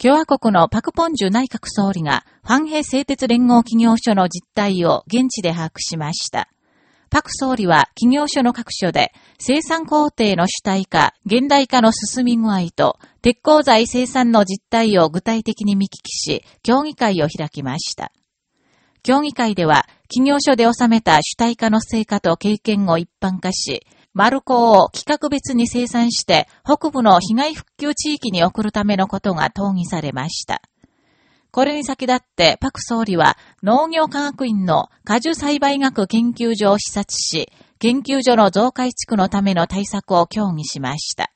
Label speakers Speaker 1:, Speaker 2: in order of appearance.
Speaker 1: 共和国のパクポンジュ内閣総理が、ファンヘ製鉄連合企業所の実態を現地で把握しました。パク総理は企業所の各所で生産工程の主体化、現代化の進み具合と鉄鋼材生産の実態を具体的に見聞きし、協議会を開きました。協議会では企業所で収めた主体化の成果と経験を一般化し、マルコを企画別に生産して北部の被害復旧地域に送るためのことが討議されました。これに先立ってパク総理は農業科学院の果樹栽培学研究所を視察し、研究所の増改築のための対策を協議しました。